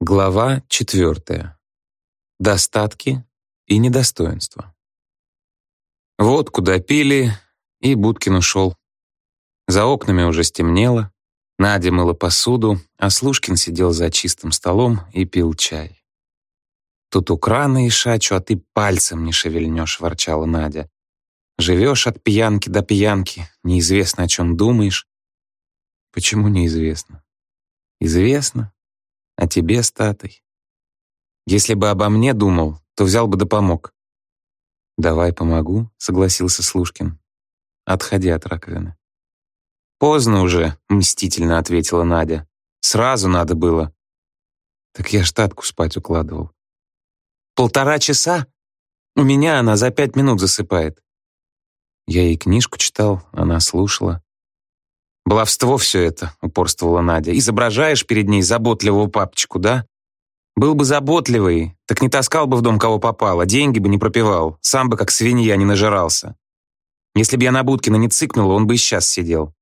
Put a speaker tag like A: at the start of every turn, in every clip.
A: Глава четвертая. Достатки и недостоинства. Вот куда пили, и Будкин ушел. За окнами уже стемнело, Надя мыла посуду, а Слушкин сидел за чистым столом и пил чай. «Тут у крана и шачу, а ты пальцем не шевельнешь», — ворчала Надя. «Живешь от пьянки до пьянки, неизвестно, о чем думаешь». «Почему неизвестно?» «Известно. О тебе, статой. Если бы обо мне думал, то взял бы да помог. «Давай помогу», — согласился Слушкин. «Отходи от раковины». «Поздно уже», — мстительно ответила Надя. «Сразу надо было». «Так я штатку спать укладывал». «Полтора часа? У меня она за пять минут засыпает». Я ей книжку читал, она слушала. «Баловство все это», — упорствовала Надя. «Изображаешь перед ней заботливого папочку, да? Был бы заботливый, так не таскал бы в дом кого попало, деньги бы не пропивал, сам бы как свинья не нажирался. Если бы я на Будкина не цыкнула, он бы и сейчас сидел».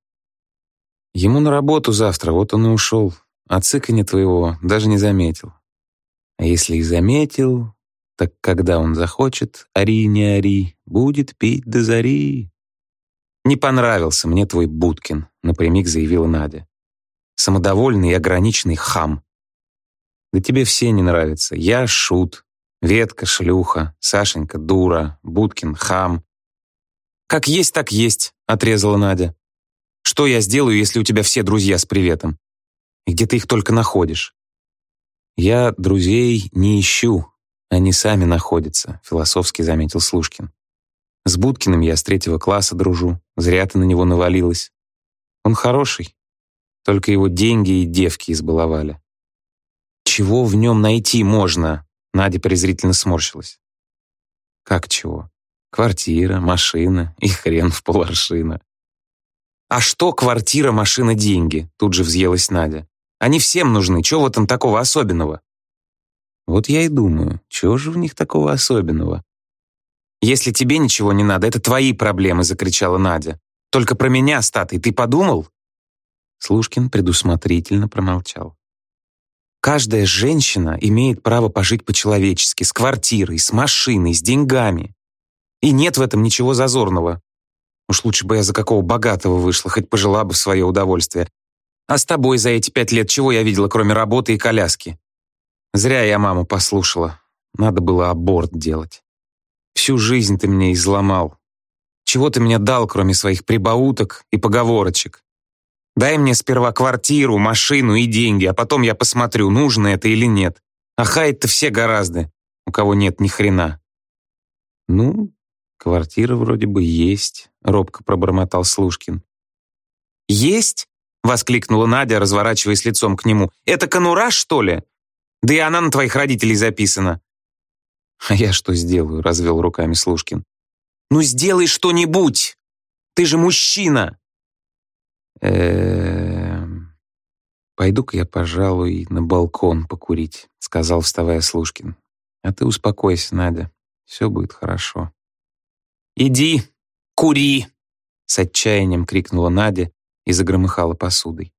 A: Ему на работу завтра, вот он и ушел. А цыканья твоего даже не заметил. А если и заметил, так когда он захочет, ори не ори, будет пить до зари. «Не понравился мне твой Будкин», — напрямик заявила Надя. «Самодовольный и ограниченный хам». «Да тебе все не нравятся. Я шут, Ветка шлюха, Сашенька дура, Будкин хам». «Как есть, так есть», — отрезала Надя. «Что я сделаю, если у тебя все друзья с приветом? И где ты их только находишь?» «Я друзей не ищу, они сами находятся», — философски заметил Слушкин. С Будкиным я с третьего класса дружу. Зря ты на него навалилась. Он хороший. Только его деньги и девки избаловали. Чего в нем найти можно? Надя презрительно сморщилась. Как чего? Квартира, машина и хрен в поларшина. А что квартира, машина, деньги? Тут же взъелась Надя. Они всем нужны. Чего в этом такого особенного? Вот я и думаю, чего же в них такого особенного? «Если тебе ничего не надо, это твои проблемы», — закричала Надя. «Только про меня, статый, ты подумал?» Слушкин предусмотрительно промолчал. «Каждая женщина имеет право пожить по-человечески, с квартирой, с машиной, с деньгами. И нет в этом ничего зазорного. Уж лучше бы я за какого богатого вышла, хоть пожила бы в свое удовольствие. А с тобой за эти пять лет чего я видела, кроме работы и коляски? Зря я маму послушала. Надо было аборт делать. Всю жизнь ты мне изломал. Чего ты мне дал, кроме своих прибауток и поговорочек? Дай мне сперва квартиру, машину и деньги, а потом я посмотрю, нужно это или нет. А хаять-то все гораздо, у кого нет ни хрена. Ну, квартира вроде бы есть, робко пробормотал Слушкин. Есть? воскликнула Надя, разворачиваясь лицом к нему. Это конура, что ли? Да и она на твоих родителей записана. «А я что сделаю?» — развел руками Слушкин. «Ну сделай что-нибудь! Ты же мужчина!» «Эм... Пойду-ка я, пожалуй, на балкон покурить», — сказал, вставая Слушкин. «А ты успокойся, Надя. Все будет хорошо». «Иди, кури!» — с отчаянием крикнула Надя и загромыхала посудой.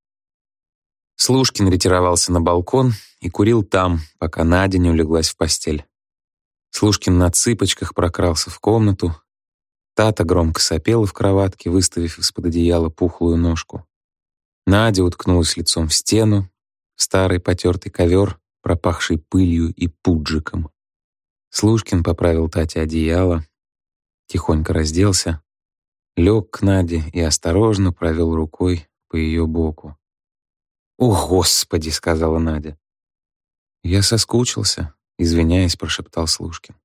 A: Слушкин ретировался на балкон и курил там, пока Надя не улеглась в постель. Слушкин на цыпочках прокрался в комнату. Тата громко сопела в кроватке, выставив из-под одеяла пухлую ножку. Надя уткнулась лицом в стену, старый потертый ковер, пропахший пылью и пуджиком. Слушкин поправил Тате одеяло, тихонько разделся, лег к Наде и осторожно провел рукой по ее боку. «О, Господи!» — сказала Надя. «Я соскучился», извиняясь, прошептал Слушкин.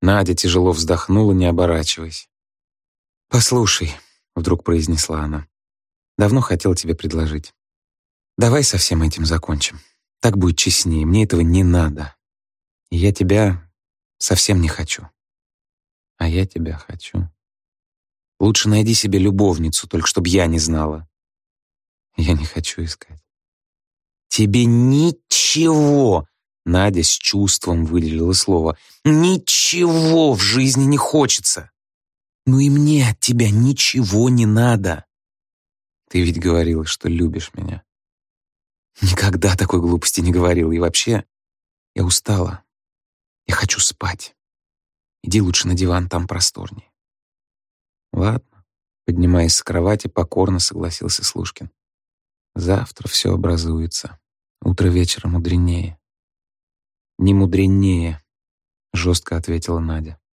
A: Надя тяжело вздохнула, не оборачиваясь. «Послушай», — вдруг произнесла она, — «давно хотел тебе предложить. Давай со всем этим закончим. Так будет честнее, мне этого не надо. И я тебя совсем не хочу. А я тебя хочу. Лучше найди себе любовницу, только чтобы я не знала. Я не хочу искать. Тебе ничего Надя с чувством выделила слово. «Ничего в жизни не хочется. Ну и мне от тебя ничего не надо». «Ты ведь говорила, что любишь меня». Никогда такой глупости не говорил. И вообще, я устала. Я хочу спать. Иди лучше на диван, там просторнее. Ладно. Поднимаясь с кровати, покорно согласился Слушкин. Завтра все образуется. Утро вечера мудренее. Не мудренее, жестко ответила Надя.